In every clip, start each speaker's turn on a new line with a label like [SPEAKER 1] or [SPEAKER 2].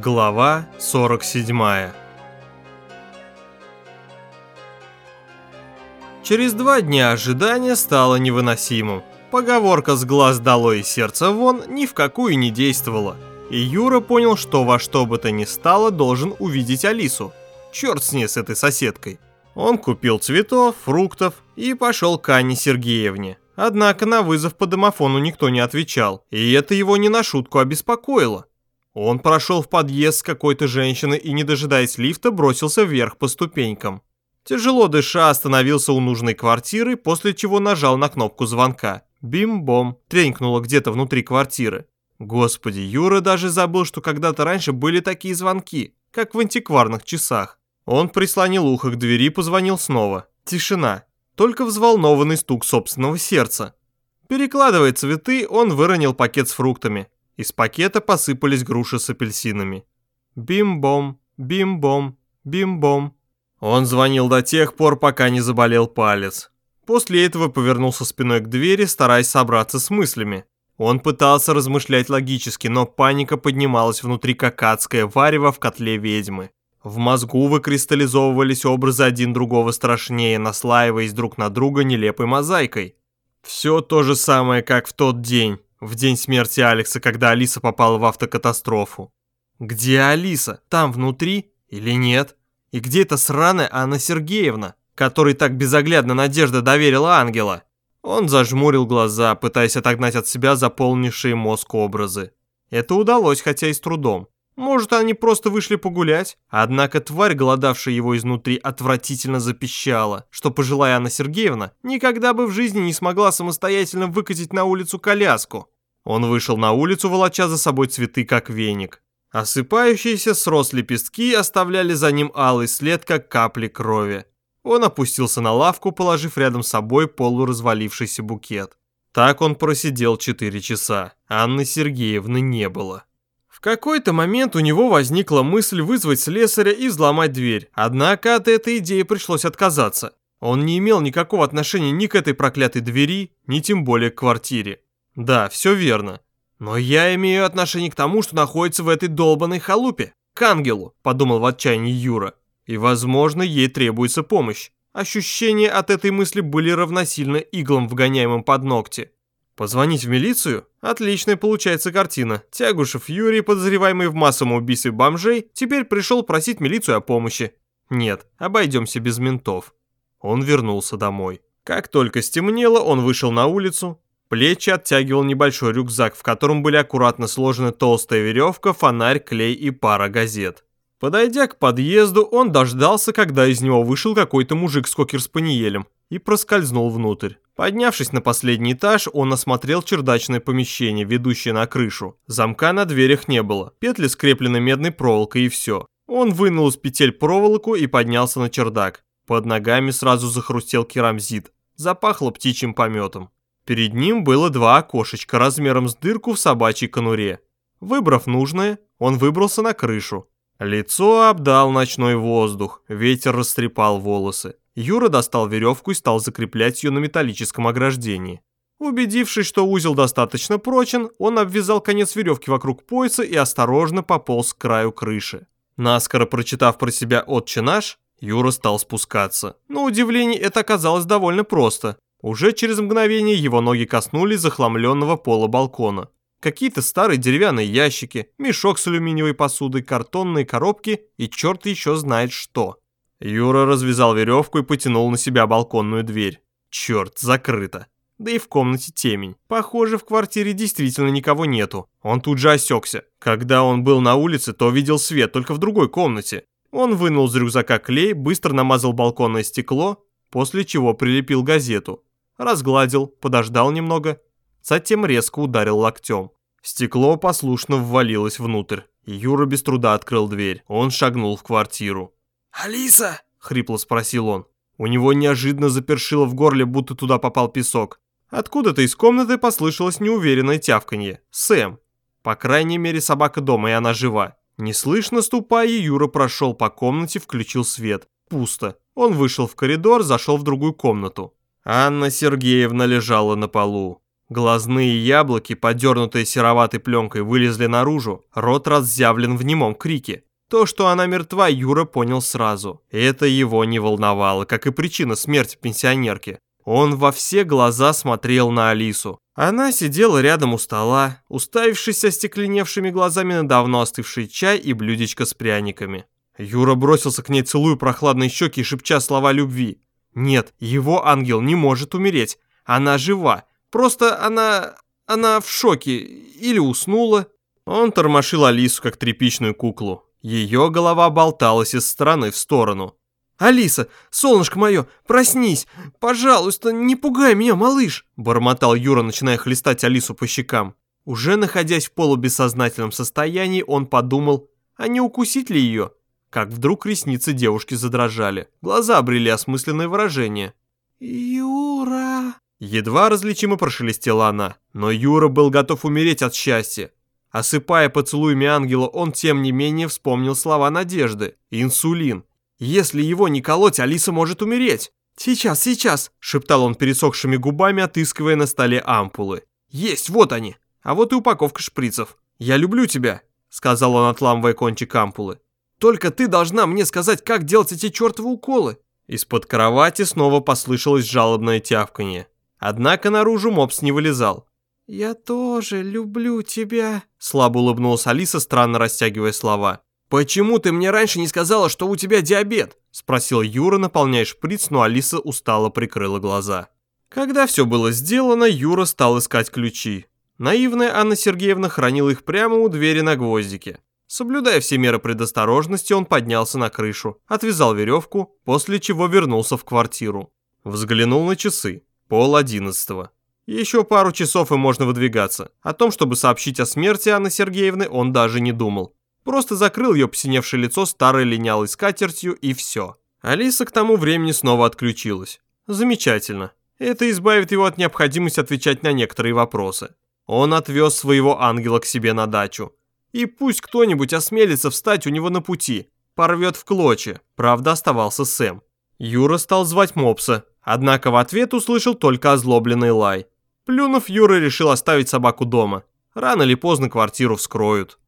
[SPEAKER 1] Глава 47 Через два дня ожидания стало невыносимым. Поговорка «с глаз долой и сердца вон» ни в какую не действовала. И Юра понял, что во что бы то ни стало должен увидеть Алису. Черт с ней с этой соседкой. Он купил цветов, фруктов и пошел к Анне Сергеевне. Однако на вызов по домофону никто не отвечал, и это его не на шутку обеспокоило. Он прошел в подъезд с какой-то женщиной и, не дожидаясь лифта, бросился вверх по ступенькам. Тяжело дыша остановился у нужной квартиры, после чего нажал на кнопку звонка. Бим-бом, тренькнуло где-то внутри квартиры. Господи, Юра даже забыл, что когда-то раньше были такие звонки, как в антикварных часах. Он прислонил ухо к двери и позвонил снова. Тишина только взволнованный стук собственного сердца. Перекладывая цветы, он выронил пакет с фруктами. Из пакета посыпались груши с апельсинами. Бим-бом, бим-бом, бим-бом. Он звонил до тех пор, пока не заболел палец. После этого повернулся спиной к двери, стараясь собраться с мыслями. Он пытался размышлять логически, но паника поднималась внутри как адское варево в котле ведьмы. В мозгу выкристаллизовывались образы один другого страшнее, наслаиваясь друг на друга нелепой мозаикой. Все то же самое, как в тот день, в день смерти Алекса, когда Алиса попала в автокатастрофу. Где Алиса? Там внутри или нет? И где эта сраная Анна Сергеевна, которой так безоглядно Надежда доверила ангела? Он зажмурил глаза, пытаясь отогнать от себя заполнившие мозг образы. Это удалось, хотя и с трудом. Может, они просто вышли погулять? Однако тварь, голодавшая его изнутри, отвратительно запищала, что пожилая Анна Сергеевна никогда бы в жизни не смогла самостоятельно выкатить на улицу коляску. Он вышел на улицу, волоча за собой цветы, как веник. Осыпающиеся срос лепестки оставляли за ним алый след, как капли крови. Он опустился на лавку, положив рядом с собой полуразвалившийся букет. Так он просидел четыре часа. Анны Сергеевны не было. В какой-то момент у него возникла мысль вызвать слесаря и взломать дверь, однако от этой идеи пришлось отказаться. Он не имел никакого отношения ни к этой проклятой двери, ни тем более к квартире. Да, все верно. Но я имею отношение к тому, что находится в этой долбанной халупе. К ангелу, подумал в отчаянии Юра. И, возможно, ей требуется помощь. Ощущения от этой мысли были равносильны иглам, вгоняемым под ногти. Позвонить в милицию? Отличная получается картина. Тягушев Юрий, подозреваемый в массовом убийстве бомжей, теперь пришел просить милицию о помощи. Нет, обойдемся без ментов. Он вернулся домой. Как только стемнело, он вышел на улицу. Плечи оттягивал небольшой рюкзак, в котором были аккуратно сложены толстая веревка, фонарь, клей и пара газет. Подойдя к подъезду, он дождался, когда из него вышел какой-то мужик с кокер-спаниелем и проскользнул внутрь. Поднявшись на последний этаж, он осмотрел чердачное помещение, ведущее на крышу. Замка на дверях не было, петли скреплены медной проволокой и все. Он вынул из петель проволоку и поднялся на чердак. Под ногами сразу захрустел керамзит. Запахло птичьим пометом. Перед ним было два окошечка размером с дырку в собачьей конуре. Выбрав нужное, он выбрался на крышу. Лицо обдал ночной воздух, ветер растрепал волосы. Юра достал веревку и стал закреплять ее на металлическом ограждении. Убедившись, что узел достаточно прочен, он обвязал конец веревки вокруг пояса и осторожно пополз к краю крыши. Наскоро прочитав про себя «Отче наш», Юра стал спускаться. На удивление это оказалось довольно просто. Уже через мгновение его ноги коснулись захламленного пола балкона. Какие-то старые деревянные ящики, мешок с алюминиевой посудой, картонные коробки и черт еще знает что. Юра развязал веревку и потянул на себя балконную дверь. Черт, закрыто. Да и в комнате темень. Похоже, в квартире действительно никого нету. Он тут же осекся. Когда он был на улице, то видел свет, только в другой комнате. Он вынул из рюкзака клей, быстро намазал балконное стекло, после чего прилепил газету. Разгладил, подождал немного, затем резко ударил локтем. Стекло послушно ввалилось внутрь. Юра без труда открыл дверь. Он шагнул в квартиру.
[SPEAKER 2] «Алиса!» — хрипло спросил он.
[SPEAKER 1] У него неожиданно запершило в горле, будто туда попал песок. Откуда-то из комнаты послышалось неуверенное тявканье. Сэм. По крайней мере, собака дома, и она жива. Неслышно ступая, Юра прошел по комнате, включил свет. Пусто. Он вышел в коридор, зашел в другую комнату. Анна Сергеевна лежала на полу. Глазные яблоки, подернутые сероватой пленкой, вылезли наружу, рот разъявлен в немом крике. То, что она мертва, Юра понял сразу. Это его не волновало, как и причина смерти пенсионерки. Он во все глаза смотрел на Алису. Она сидела рядом у стола, уставившись остекленевшими глазами на давно остывший чай и блюдечко с пряниками. Юра бросился к ней, целуя прохладные щеки и шепча слова любви. Нет, его ангел не может умереть. Она жива. Просто она... она в шоке. Или уснула. Он тормошил Алису, как тряпичную куклу. Ее голова болталась из стороны в сторону. «Алиса, солнышко мое, проснись! Пожалуйста, не пугай меня, малыш!» Бормотал Юра, начиная хлестать Алису по щекам. Уже находясь в полубессознательном состоянии, он подумал, а не укусить ли ее? Как вдруг ресницы девушки задрожали. Глаза обрели осмысленное выражение. «Юра...» Едва различимо прошелестела она, но Юра был готов умереть от счастья. Осыпая поцелуями ангела, он тем не менее вспомнил слова надежды. Инсулин. Если его не колоть, Алиса может умереть. «Сейчас, сейчас!» – шептал он пересохшими губами, отыскивая на столе ампулы. «Есть, вот они! А вот и упаковка шприцев. Я люблю тебя!» – сказал он, отламывая кончик ампулы. «Только ты должна мне сказать, как делать эти чертовы уколы!» Из-под кровати снова послышалось жалобное тявканье. Однако наружу мопс не вылезал. «Я тоже люблю тебя», — слабо улыбнулась Алиса, странно растягивая слова. «Почему ты мне раньше не сказала, что у тебя диабет?» — спросил Юра, наполняя шприц, но Алиса устало прикрыла глаза. Когда все было сделано, Юра стал искать ключи. Наивная Анна Сергеевна хранила их прямо у двери на гвоздике. Соблюдая все меры предосторожности, он поднялся на крышу, отвязал веревку, после чего вернулся в квартиру. Взглянул на часы. Пол одиннадцатого. Еще пару часов и можно выдвигаться. О том, чтобы сообщить о смерти Анны Сергеевны, он даже не думал. Просто закрыл ее посиневшее лицо старой линялой скатертью и все. Алиса к тому времени снова отключилась. Замечательно. Это избавит его от необходимости отвечать на некоторые вопросы. Он отвез своего ангела к себе на дачу. И пусть кто-нибудь осмелится встать у него на пути, порвет в клочья. Правда, оставался Сэм. Юра стал звать мопса, однако в ответ услышал только озлобленный лай. Плюнув, Юра решил оставить собаку дома. Рано или поздно квартиру вскроют.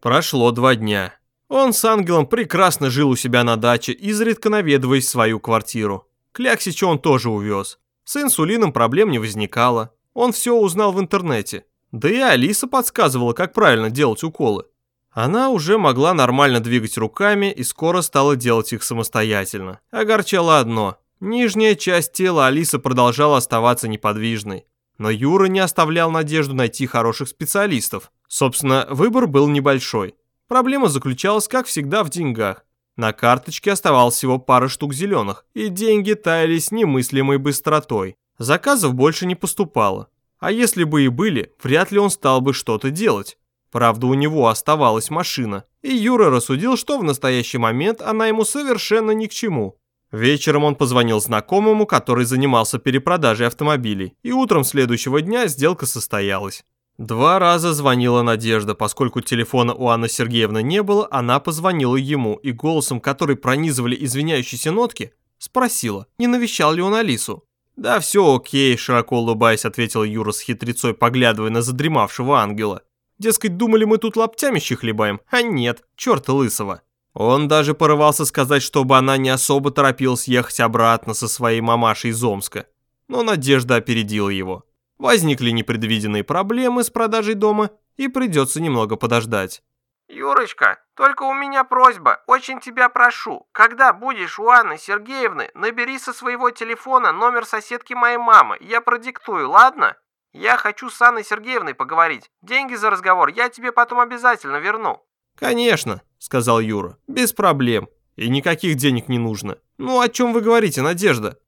[SPEAKER 1] Прошло два дня. Он с ангелом прекрасно жил у себя на даче, изредка наведываясь в свою квартиру. Кляксича он тоже увез. С инсулином проблем не возникало. Он все узнал в интернете. Да и Алиса подсказывала, как правильно делать уколы. Она уже могла нормально двигать руками и скоро стала делать их самостоятельно. Огорчало одно. Нижняя часть тела Алисы продолжала оставаться неподвижной. Но Юра не оставлял надежду найти хороших специалистов. Собственно, выбор был небольшой. Проблема заключалась, как всегда, в деньгах. На карточке оставалось всего пара штук зеленых, и деньги таяли с немыслимой быстротой. Заказов больше не поступало. А если бы и были, вряд ли он стал бы что-то делать. Правда, у него оставалась машина, и Юра рассудил, что в настоящий момент она ему совершенно ни к чему. Вечером он позвонил знакомому, который занимался перепродажей автомобилей, и утром следующего дня сделка состоялась. Два раза звонила Надежда, поскольку телефона у Анны Сергеевны не было, она позвонила ему и голосом, который пронизывали извиняющиеся нотки, спросила, не навещал ли он Алису. «Да все окей», – широко улыбаясь, ответил Юра с хитрецой, поглядывая на задремавшего ангела. «Дескать, думали мы тут лаптями щихлебаем, а нет, черта лысого». Он даже порывался сказать, чтобы она не особо торопилась ехать обратно со своей мамашей из Омска. Но Надежда опередила его. Возникли непредвиденные проблемы с продажей дома, и придется немного подождать.
[SPEAKER 3] «Юрочка, только у меня просьба, очень тебя прошу. Когда будешь у Анны Сергеевны, набери со своего телефона номер соседки моей мамы, я продиктую, ладно? Я хочу с Анной Сергеевной поговорить. Деньги за разговор я тебе потом обязательно верну».
[SPEAKER 1] «Конечно», — сказал Юра, — «без проблем. И никаких денег не нужно. Ну, о чем вы говорите, Надежда?»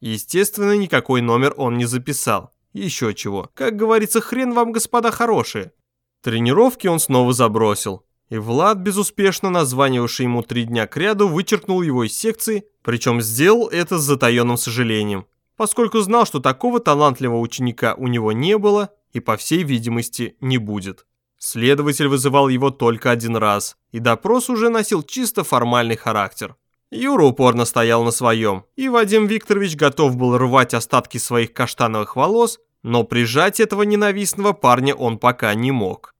[SPEAKER 1] Естественно, никакой номер он не записал. Еще чего. Как говорится, хрен вам, господа хорошие. Тренировки он снова забросил. И Влад, безуспешно названивавший ему три дня кряду, вычеркнул его из секции, причем сделал это с затаенным сожалением, поскольку знал, что такого талантливого ученика у него не было и, по всей видимости, не будет. Следователь вызывал его только один раз, и допрос уже носил чисто формальный характер. Юра упорно стоял на своем, и Вадим Викторович готов был рвать остатки своих каштановых волос, Но прижать этого ненавистного парня он пока не мог.